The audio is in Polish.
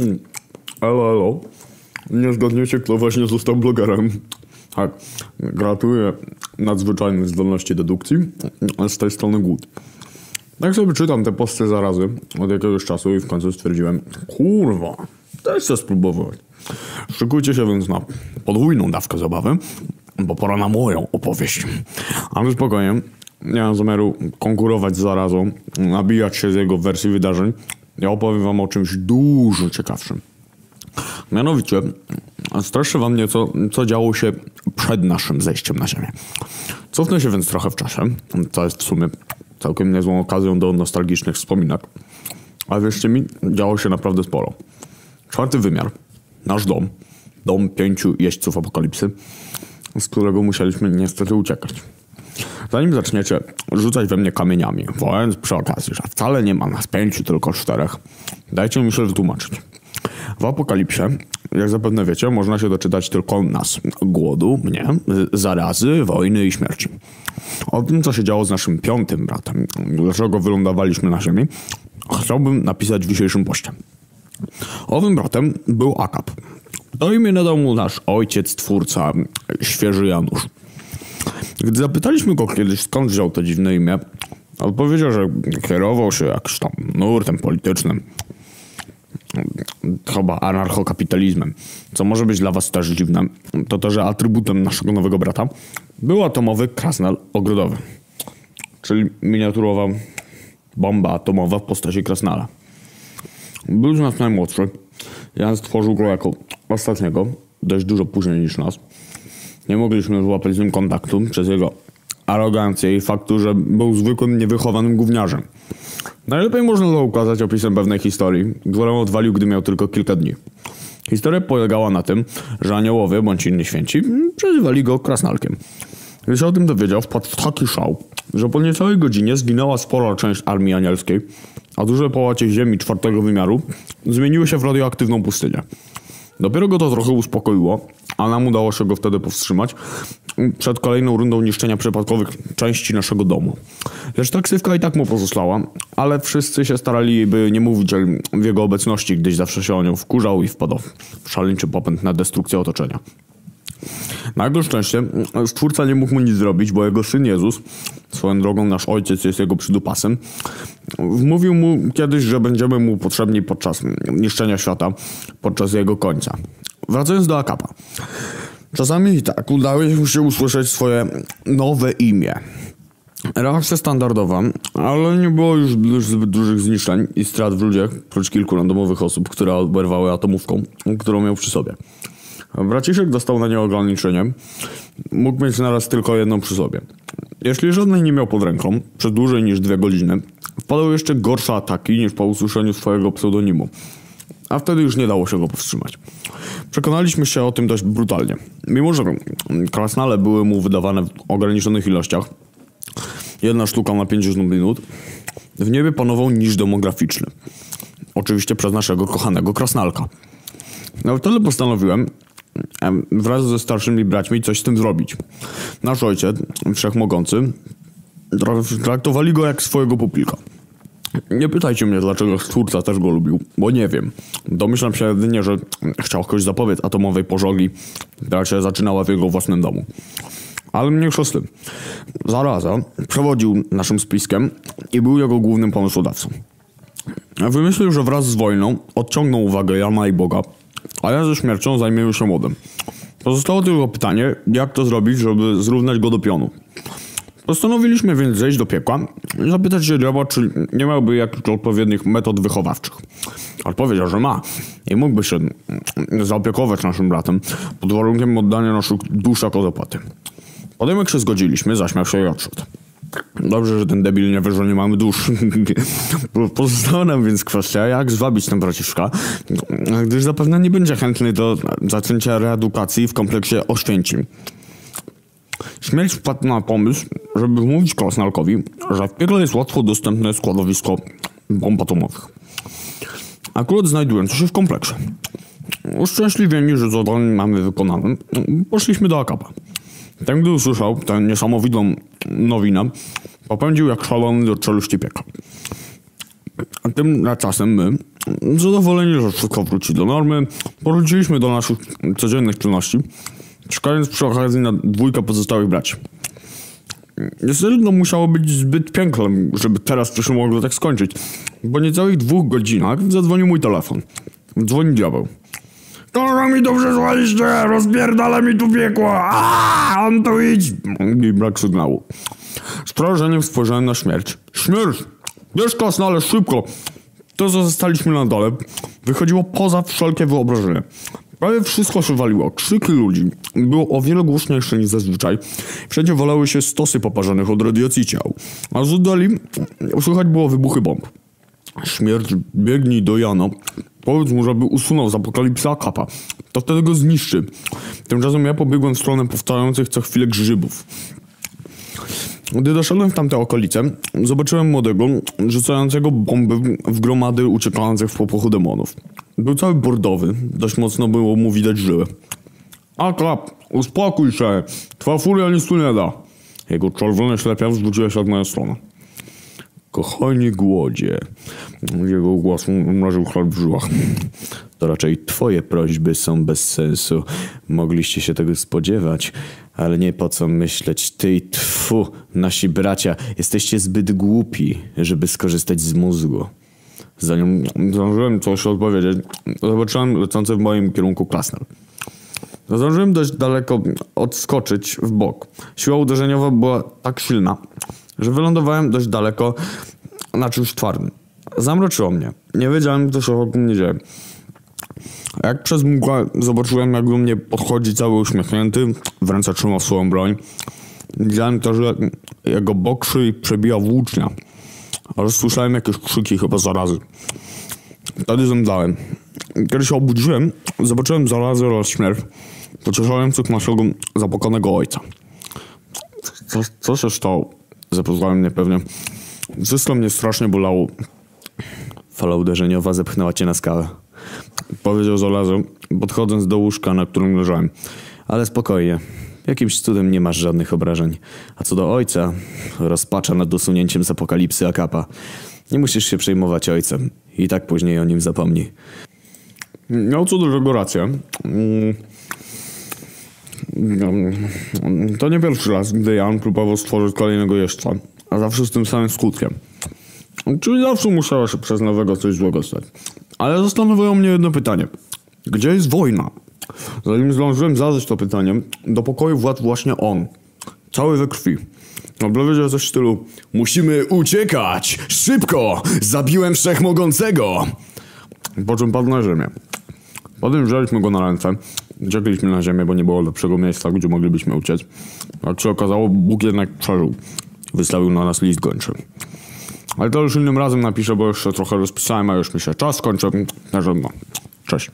Hmm. Elo, elo. Nie zgadniecie, kto właśnie został blogerem. Tak, gratuluję nadzwyczajnych zdolności dedukcji. Z tej strony głód. Tak sobie czytam te posty zarazy od jakiegoś czasu i w końcu stwierdziłem, kurwa, też chcę spróbować. Szykujcie się więc na podwójną dawkę zabawy, bo pora na moją opowieść. Ale spokojnie, nie mam zamiaru konkurować z zarazą, nabijać się z jego wersji wydarzeń. Ja opowiem wam o czymś dużo ciekawszym. Mianowicie, streszczę wam nieco, co działo się przed naszym zejściem na ziemię. Cofnę się więc trochę w czasie, co jest w sumie całkiem niezłą okazją do nostalgicznych wspominek. A wierzcie mi, działo się naprawdę sporo. Czwarty wymiar, nasz dom, dom pięciu jeźdźców apokalipsy, z którego musieliśmy niestety uciekać. Zanim zaczniecie rzucać we mnie kamieniami, wołając przy okazji, że wcale nie ma nas pięciu, tylko czterech, dajcie mi się wytłumaczyć. W Apokalipsie, jak zapewne wiecie, można się doczytać tylko nas. Głodu, mnie, zarazy, wojny i śmierci. O tym, co się działo z naszym piątym bratem, dlaczego wylądowaliśmy na ziemi, chciałbym napisać w dzisiejszym poście. Owym bratem był Akap. To imię nadał mu nasz ojciec, twórca, świeży Janusz. Gdy zapytaliśmy go kiedyś, skąd wziął to dziwne imię, odpowiedział, że kierował się jakimś tam nurtem politycznym. Chyba anarchokapitalizmem. Co może być dla was też dziwne, to to, że atrybutem naszego nowego brata był atomowy krasnal ogrodowy. Czyli miniaturowa bomba atomowa w postaci krasnala. Był z nas najmłodszy. Jan stworzył go jako ostatniego, dość dużo później niż nas. Nie mogliśmy złapać z nim kontaktu przez jego arogancję i faktu, że był zwykłym, niewychowanym gówniarzem. Najlepiej można to ukazać opisem pewnej historii, którą odwalił, gdy miał tylko kilka dni. Historia polegała na tym, że aniołowie bądź inni święci przezywali go krasnalkiem. Gdy się o tym dowiedział, wpadł w taki szał, że po niecałej godzinie zginęła spora część armii anielskiej, a duże połacie ziemi czwartego wymiaru zmieniły się w radioaktywną pustynię. Dopiero go to trochę uspokoiło, a nam udało się go wtedy powstrzymać przed kolejną rundą niszczenia przypadkowych części naszego domu. Lecz ta ksywka i tak mu pozostała, ale wszyscy się starali, by nie mówić w jego obecności, gdyś zawsze się o nią wkurzał i wpadał w szaleńczy popęd na destrukcję otoczenia. Na jego szczęście stwórca nie mógł mu nic zrobić, bo jego syn Jezus, swoją drogą nasz ojciec jest jego przydupasem, wmówił mu kiedyś, że będziemy mu potrzebni podczas niszczenia świata, podczas jego końca. Wracając do Akapa. Czasami tak udało się usłyszeć swoje nowe imię. Reakcja standardowa, ale nie było już, zbyt dużych zniszczeń i strat w ludziach, prócz kilku randomowych osób, które oberwały atomówką, którą miał przy sobie. Braciszek dostał na nie ograniczenie. Mógł mieć naraz tylko jedną przy sobie. Jeśli żadnej nie miał pod ręką, przez dłużej niż dwie godziny, wpadał jeszcze gorsze ataki niż po usłyszeniu swojego pseudonimu. A wtedy już nie dało się go powstrzymać. Przekonaliśmy się o tym dość brutalnie. Mimo, że krasnale były mu wydawane w ograniczonych ilościach, jedna sztuka na 50 minut, w niebie panował niż demograficzny. Oczywiście przez naszego kochanego krasnalka. No wtedy postanowiłem, wraz ze starszymi braćmi coś z tym zrobić. Nasz ojciec, wszechmogący, traktowali go jak swojego pupilka. Nie pytajcie mnie, dlaczego twórca też go lubił, bo nie wiem. Domyślam się jedynie, że chciał ktoś zapowiedz atomowej pożogi, która się zaczynała w jego własnym domu. Ale mniejsza z tym. Zaraza przewodził naszym spiskiem i był jego głównym pomysłodawcą. Wymyślił, że wraz z wojną odciągnął uwagę Jana i Boga, a ja ze śmiercią zajmiemy się młodym. Pozostało tylko pytanie, jak to zrobić, żeby zrównać go do pionu. Postanowiliśmy więc zejść do piekła i zapytać się diabła, czy nie miałby jakichś odpowiednich metod wychowawczych. Odpowiedział, że ma i mógłby się zaopiekować naszym bratem pod warunkiem oddania naszych dusz jako zapłaty. Potem jak się zgodziliśmy, zaśmiał się i odszedł. Dobrze, że ten debil nie wie, że nie mamy dusz. Pozostała nam więc kwestia, jak zwabić tę braciszka, gdyż zapewne nie będzie chętny do zaczęcia reedukacji w kompleksie Oświęcim. Śmierć wpadł na pomysł, żeby wmówić Krasnalkowi, że w piekle jest łatwo dostępne składowisko bomb atomowych. Akurat znajdujące się w kompleksie. Uszczęśliwieni, że zadanie mamy wykonane, poszliśmy do Akapa. Ten, gdy usłyszał tę niesamowitą nowinę, popędził jak szalony do czeluści piekła. A tymczasem my, zadowoleni, że wszystko wróci do normy, powróciliśmy do naszych codziennych czynności, czekając przy okazji na dwójkę pozostałych braci. Niestety musiało być zbyt piękne, żeby teraz to się mogło tak skończyć, bo niecałych dwóch godzinach zadzwonił mój telefon. Dzwoni diabeł. To mi to przesłaliście, rozpierdala mi tu piekło, Aaaa, on tu idź! I brak sygnału. Z przerażeniem spojrzałem na śmierć. Śmierć! Wiesz, klasno, ale szybko! To, co zostaliśmy na dole, wychodziło poza wszelkie wyobrażenie. Prawie wszystko się waliło. Krzyki ludzi było o wiele głośniejsze niż zazwyczaj. Wszędzie walały się stosy poparzonych od radiacji ciał. A z oddali słychać było wybuchy bomb. Śmierć biegnij do Jana. Powiedz mu, żeby usunął z apokalipsy Akapa. To wtedy go zniszczy. Tymczasem ja pobiegłem w stronę powstających co chwilę grzybów. Gdy doszedłem w tamte okolice, zobaczyłem młodego, rzucającego bomby w gromady uciekających w popłochu demonów. Był cały bordowy, dość mocno było mu widać żyły. A klap, uspokój się, twoja furia nic tu nie da. Jego czerwone ślepia zwróciła się w moją stronę. Kochani głodzie. Jego głos mroził chleb w żyłach. To raczej twoje prośby są bez sensu. Mogliście się tego spodziewać, ale nie po co myśleć. Ty i tfu, nasi bracia, jesteście zbyt głupi, żeby skorzystać z mózgu. Zanim zdążyłem coś odpowiedzieć, zobaczyłem lecący w moim kierunku klasner. Zdążyłem dość daleko odskoczyć w bok. Siła uderzeniowa była tak silna, że wylądowałem dość daleko na czymś twardym. Zamroczyło mnie. Nie wiedziałem, co się wokół mnie dzieje. Jak przez mgłę zobaczyłem, jak do mnie podchodzi cały uśmiechnięty, w ręce trzymał swoją broń. Widziałem też, jak jego bok szyi przebija włócznia. Ale słyszałem jakieś krzyki, chyba zarazy. Wtedy zemdlałem. Kiedy się obudziłem, zobaczyłem zarazę oraz śmierć pocieszających naszego zapłakanego ojca. Co, co się stało? Zapytałem niepewnie. Wszystko mnie strasznie bolało. Fala uderzeniowa zepchnęła cię na skałę. Powiedział Zolazo, podchodząc do łóżka, na którym leżałem. Ale spokojnie. Jakimś cudem nie masz żadnych obrażeń. A co do ojca, rozpacza nad usunięciem z apokalipsy Akapa. Nie musisz się przejmować ojcem. I tak później o nim zapomnij. Miał co do tego rację. To nie pierwszy raz, gdy Jan próbował stworzyć kolejnego jeźdźca, a zawsze z tym samym skutkiem. Czyli zawsze musiało się przez nowego coś złego stać. Ale zastanawiało mnie jedno pytanie. Gdzie jest wojna? Zanim zdążyłem zadać to pytanie, do pokoju władł właśnie on. Cały we krwi. Powiedział coś w stylu Musimy uciekać! Szybko! Zabiłem wszechmogącego! Po czym padł na ziemię. Potem wzięliśmy go na ręce. Uciekliśmy na ziemię, bo nie było lepszego miejsca, gdzie moglibyśmy uciec. Jak się okazało, Bóg jednak przeżył. Wystawił na nas list gończy. Ale to już innym razem napiszę, bo jeszcze trochę rozpisałem, a już mi się czas kończy. Także no, cześć.